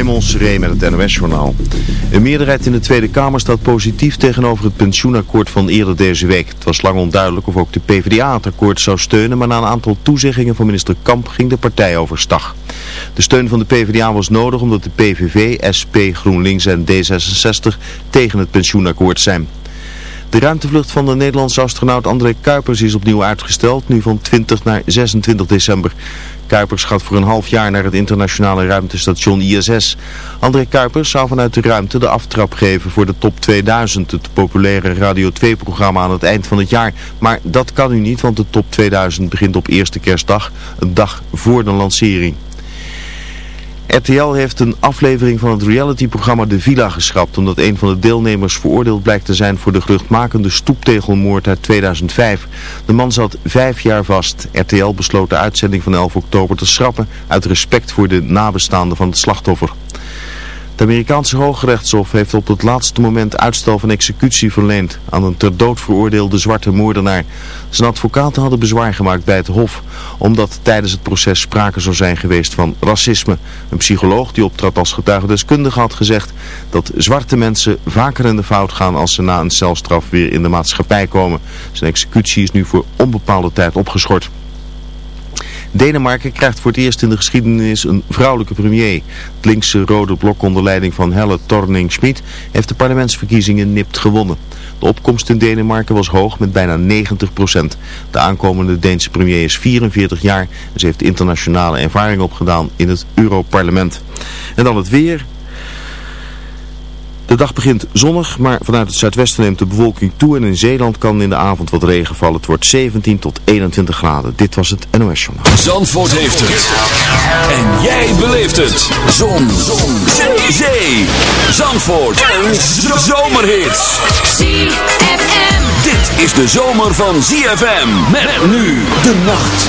Raymond Seré met het NOS-journaal. Een meerderheid in de Tweede Kamer staat positief tegenover het pensioenakkoord van eerder deze week. Het was lang onduidelijk of ook de PvdA het akkoord zou steunen, maar na een aantal toezeggingen van minister Kamp ging de partij overstag. De steun van de PvdA was nodig omdat de PVV, SP, GroenLinks en D66 tegen het pensioenakkoord zijn. De ruimtevlucht van de Nederlandse astronaut André Kuipers is opnieuw uitgesteld, nu van 20 naar 26 december. Kuipers gaat voor een half jaar naar het internationale ruimtestation ISS. André Kuipers zou vanuit de ruimte de aftrap geven voor de Top 2000, het populaire Radio 2-programma aan het eind van het jaar. Maar dat kan nu niet, want de Top 2000 begint op eerste kerstdag, een dag voor de lancering. RTL heeft een aflevering van het realityprogramma De Villa geschrapt omdat een van de deelnemers veroordeeld blijkt te zijn voor de geruchtmakende stoeptegelmoord uit 2005. De man zat vijf jaar vast. RTL besloot de uitzending van 11 oktober te schrappen uit respect voor de nabestaanden van het slachtoffer. Het Amerikaanse Hooggerechtshof heeft op het laatste moment uitstel van executie verleend aan een ter dood veroordeelde zwarte moordenaar. Zijn advocaten hadden bezwaar gemaakt bij het hof, omdat tijdens het proces sprake zou zijn geweest van racisme. Een psycholoog die optrad als getuigendeskundige had gezegd dat zwarte mensen vaker in de fout gaan als ze na een celstraf weer in de maatschappij komen. Zijn executie is nu voor onbepaalde tijd opgeschort. Denemarken krijgt voor het eerst in de geschiedenis een vrouwelijke premier. Het linkse rode blok onder leiding van Helle Torning-Schmid heeft de parlementsverkiezingen nipt gewonnen. De opkomst in Denemarken was hoog met bijna 90 procent. De aankomende Deense premier is 44 jaar en ze heeft internationale ervaring opgedaan in het Europarlement. En dan het weer. De dag begint zonnig, maar vanuit het zuidwesten neemt de bewolking toe en in Zeeland kan in de avond wat regen vallen. Het wordt 17 tot 21 graden. Dit was het NOS Journaal. Zandvoort heeft het. En jij beleeft het. Zon. Zon. Zee. Zee. Zandvoort. Een zomerhit. ZFM. Dit is de zomer van ZFM. Met nu de nacht.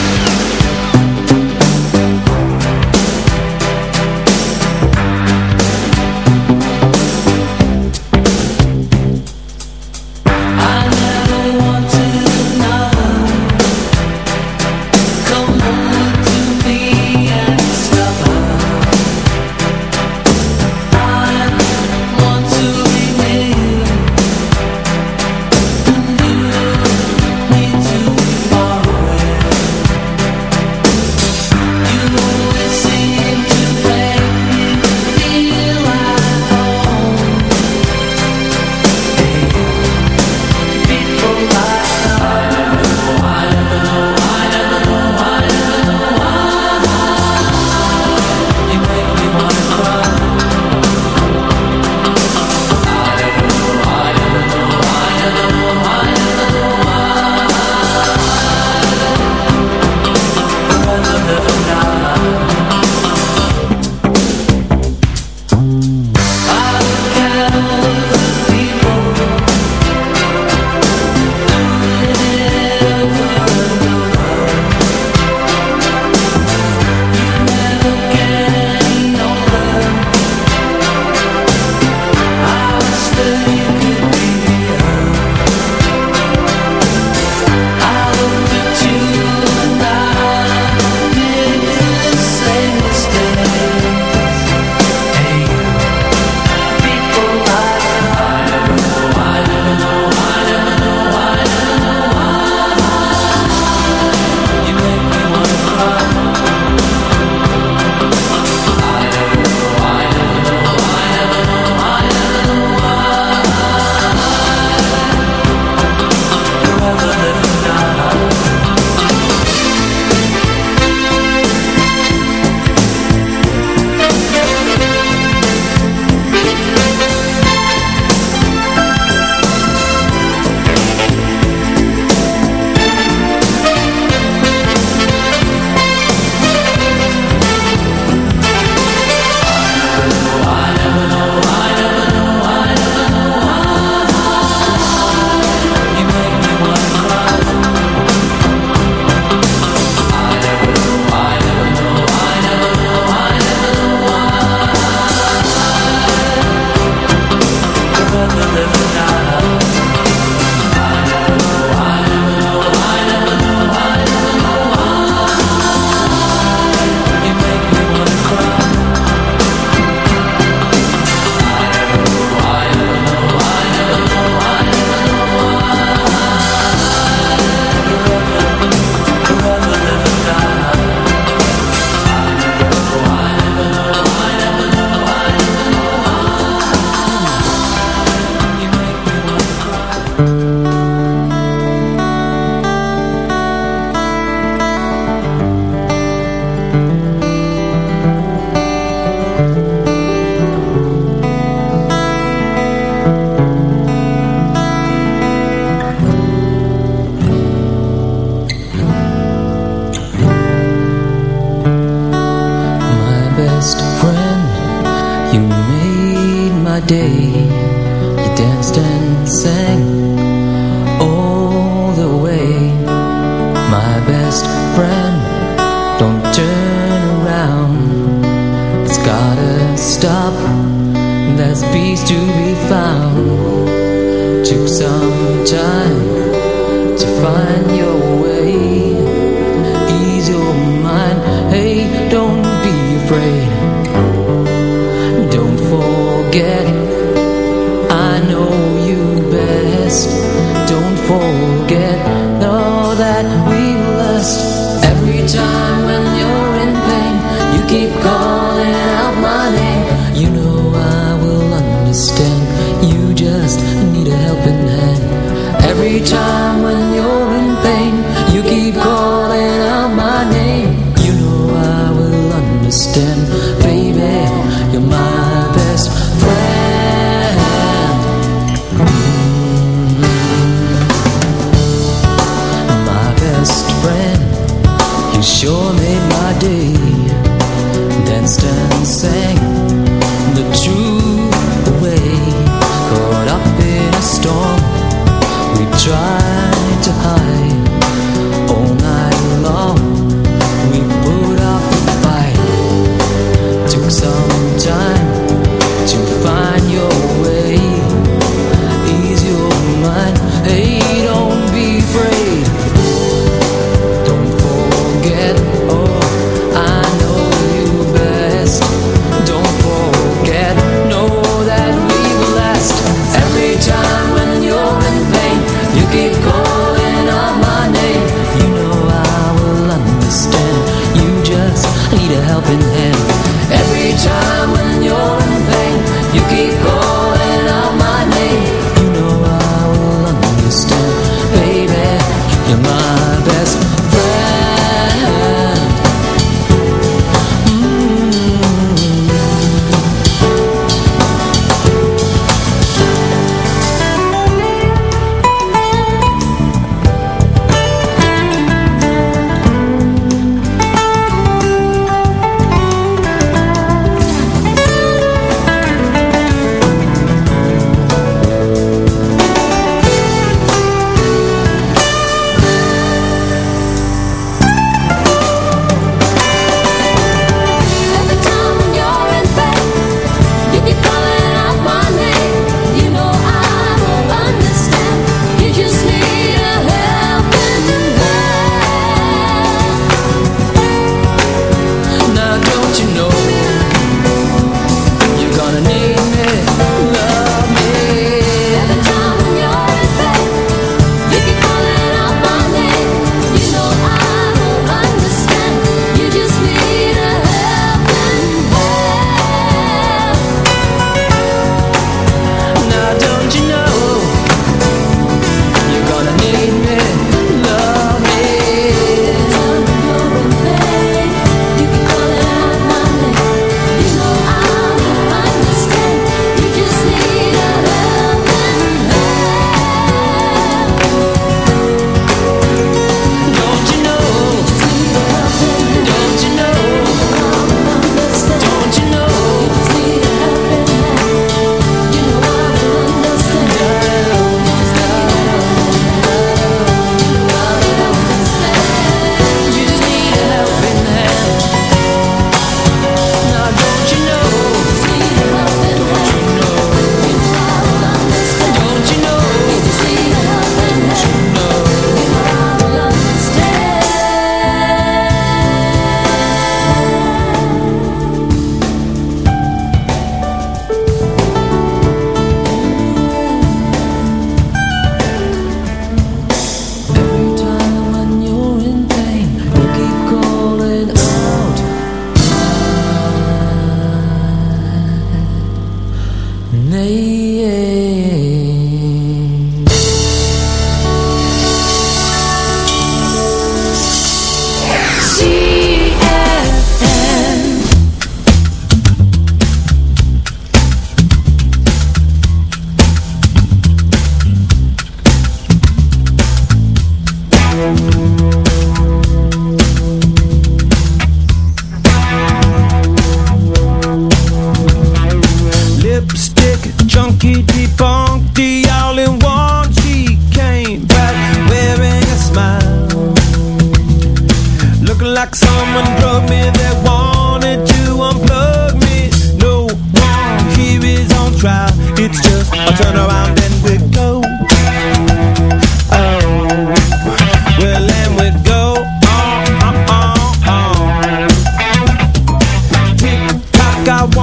I want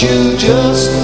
you just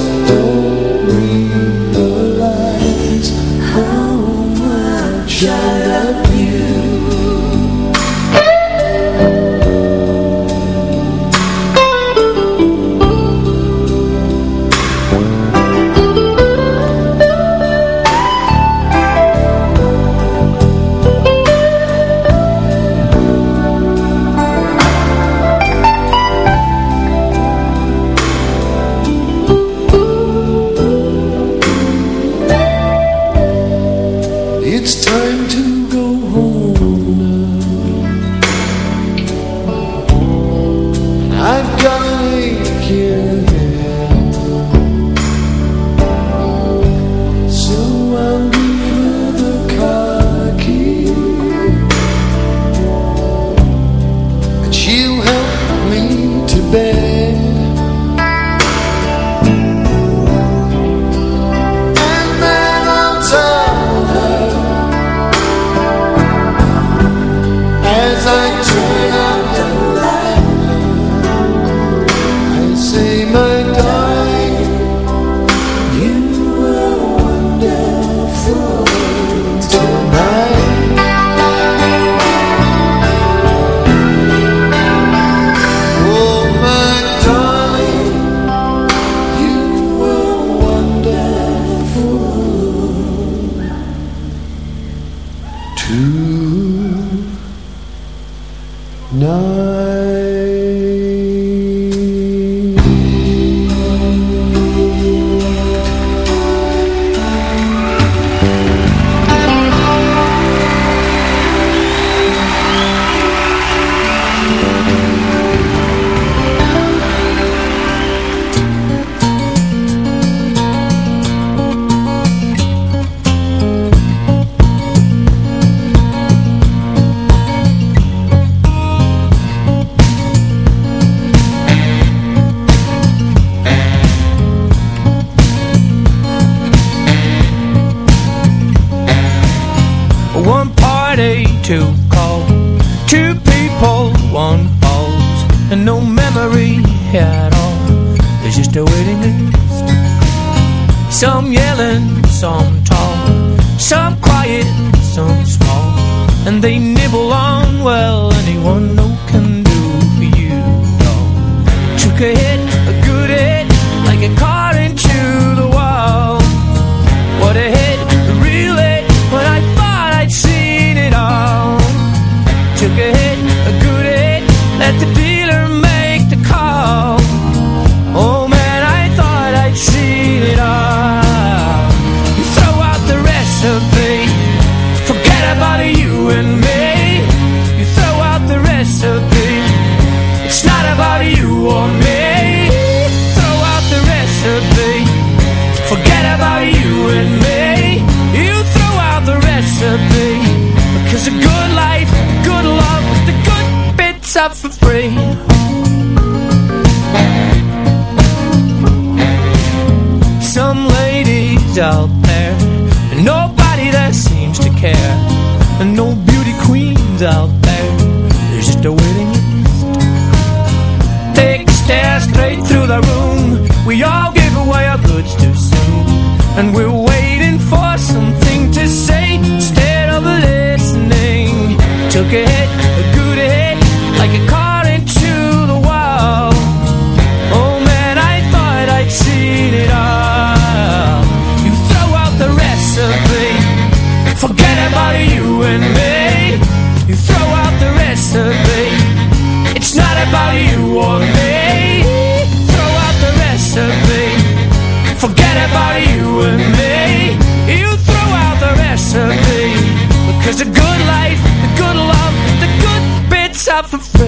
And we're for free.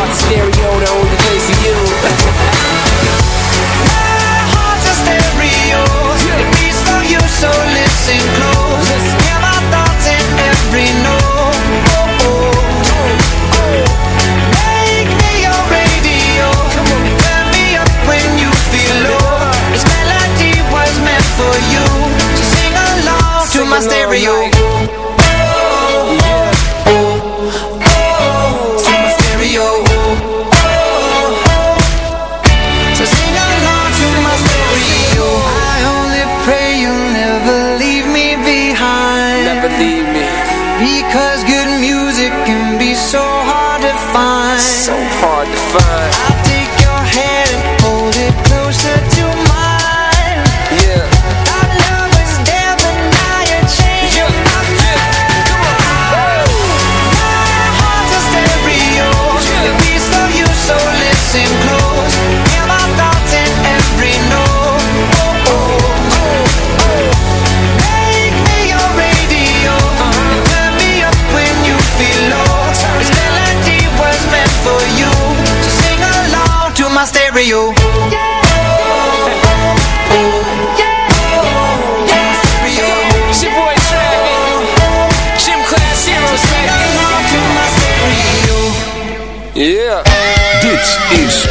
heart's a stereo to only plays for you. My heart's a stereo, it beats for you, so listen close. Hear my thoughts in every note. Oh, oh. oh. Make me your radio, turn me up when you feel low. This melody was meant for you, so sing along sing to my along stereo. Like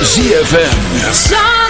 ZFM.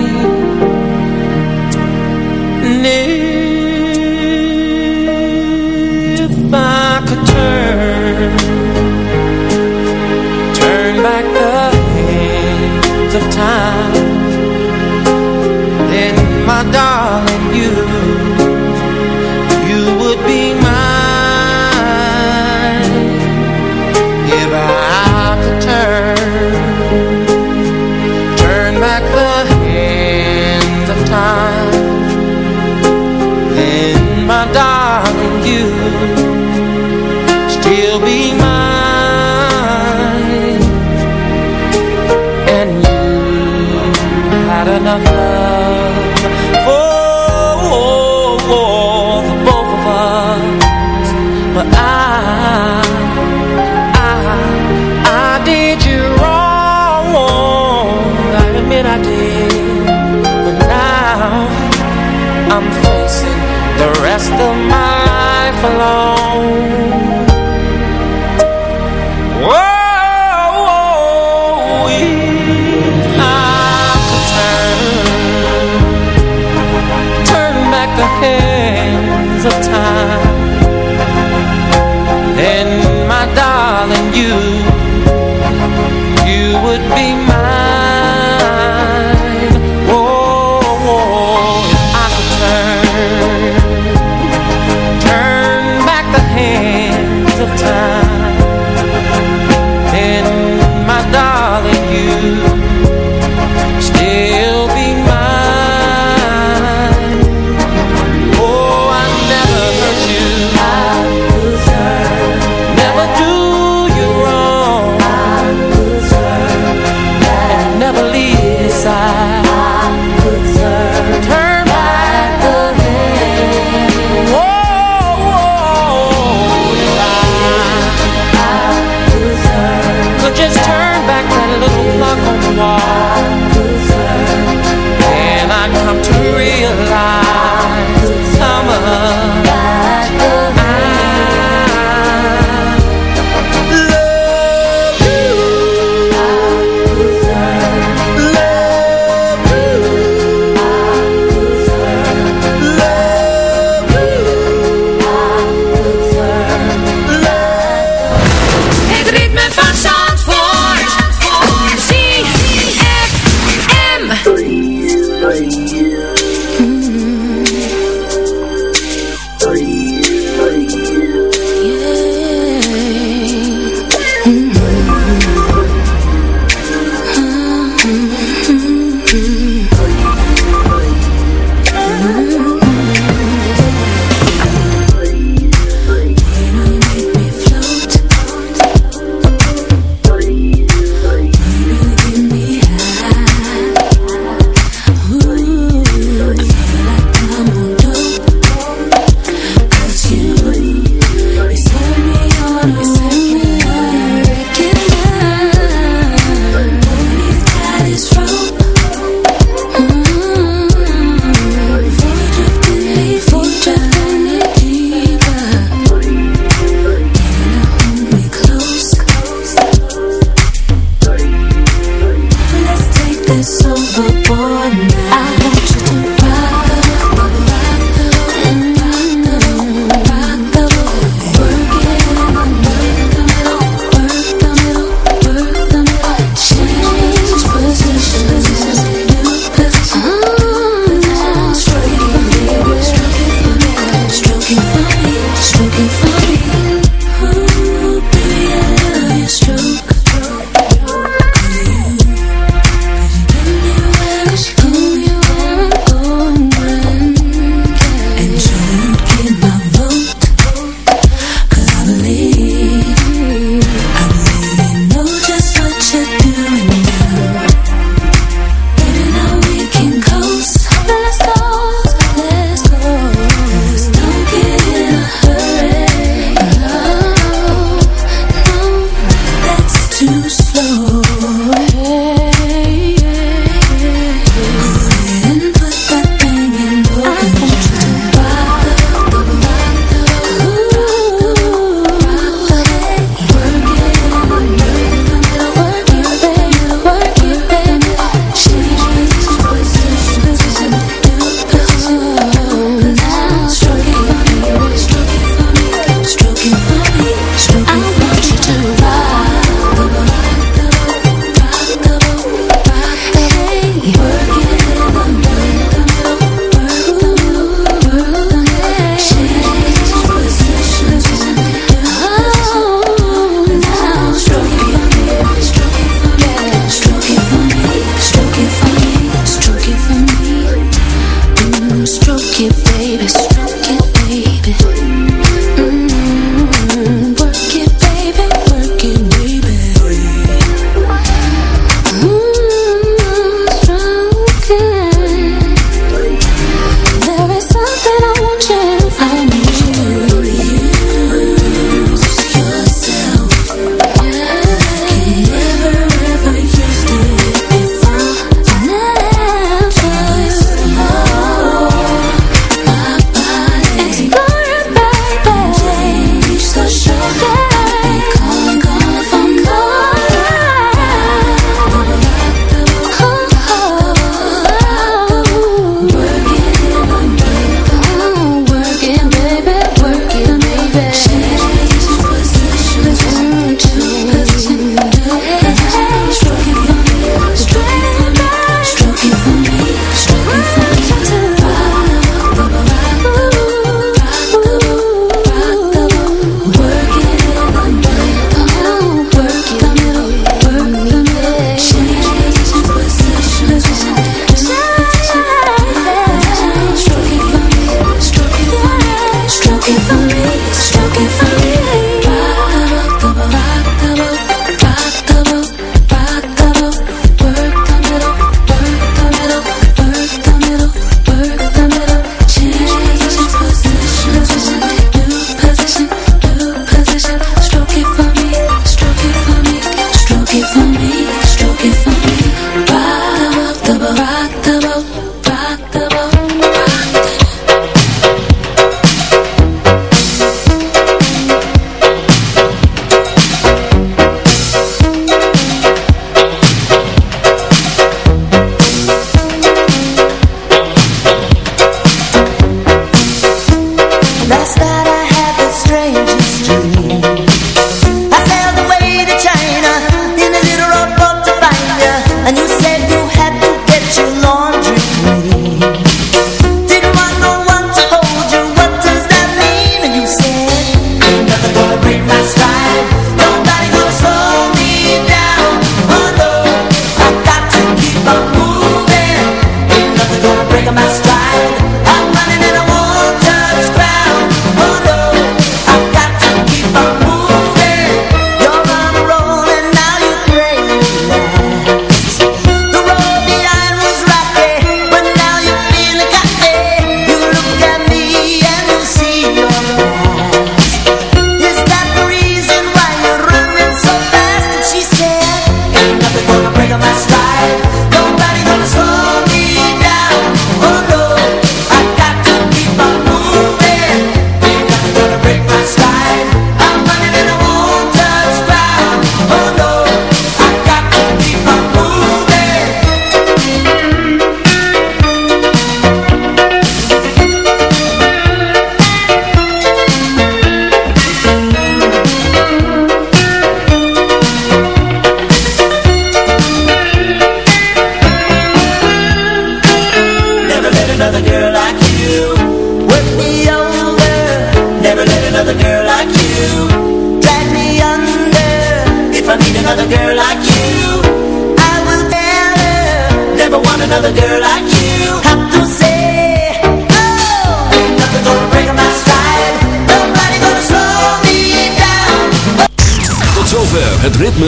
Darling, you, 我爱。